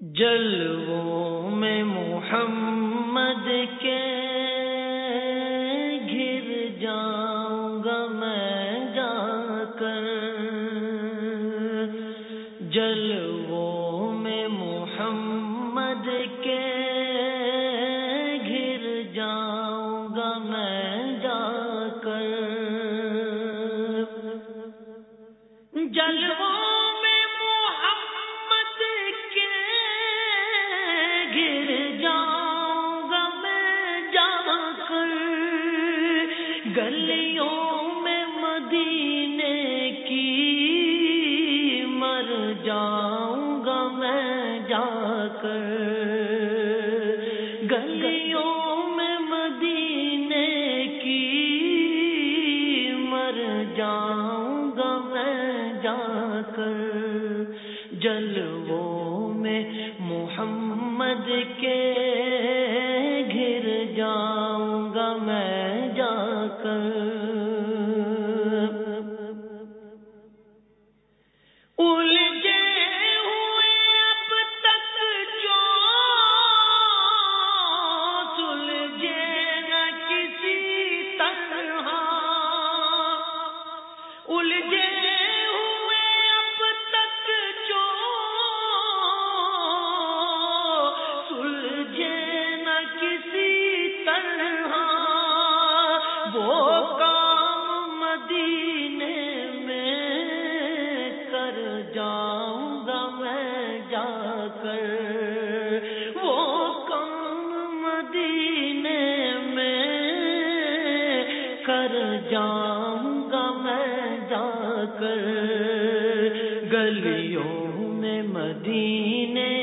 جلووں میں محمد کے گلیوں میں مدینے کی مر جاؤں گا میں جا کر۔ گلیوں میں مدینے کی مر جاؤں گا میں جا کر۔ جلووں کر جاؤں گا میں جا کر گلیوں میں مدینے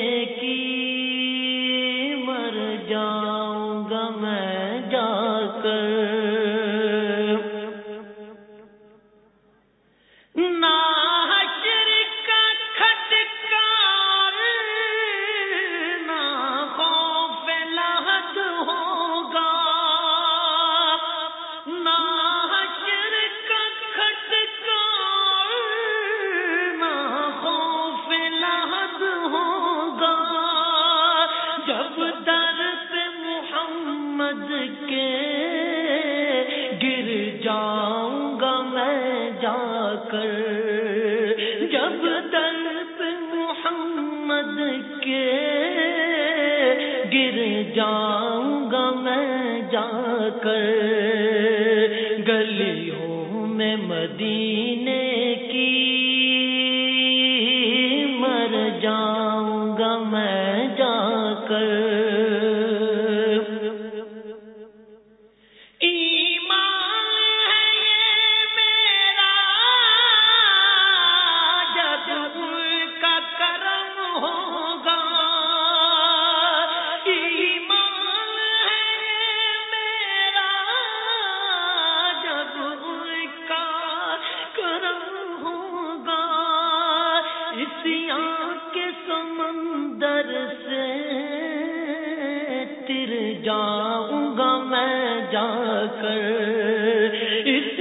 گر جاؤں گا میں جا کر۔ جب دل محمد کے گر جاؤں گا میں جا کر۔ گلیوں میں مدینے کی مر جاؤں گا میں جا کر۔ جاؤں گا میں جا کر۔ اس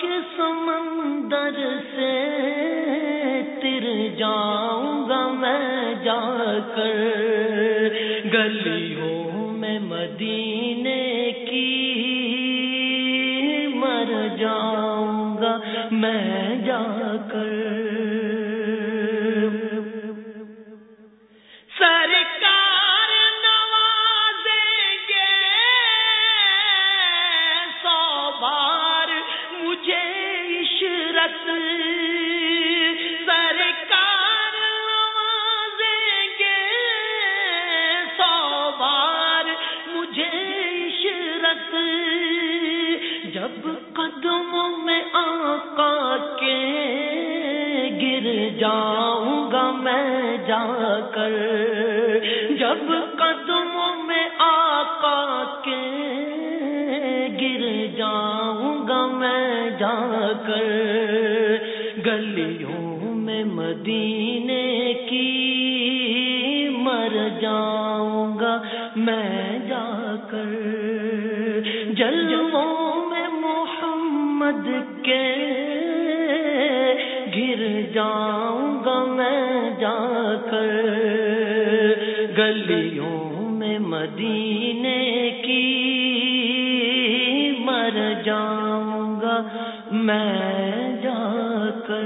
کے سمندر سے تر جاؤں گا میں جا کر۔ گلیوں میں مدینے کی مر جاؤں گا میں جب قدموں میں آقا کے گر جاؤں گا میں جا کر۔ جب قدموں میں آقا کے گر جاؤں گا میں جا کر۔ گلیوں میں مدینے کی مر جاؤں گا میں جا کر۔ جلووں محمد کے گر جاؤں گا میں جا کر۔ گلیوں میں مدینے کی مر جاؤں گا میں جا کر